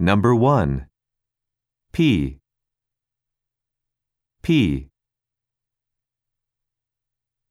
Number 1. P. P.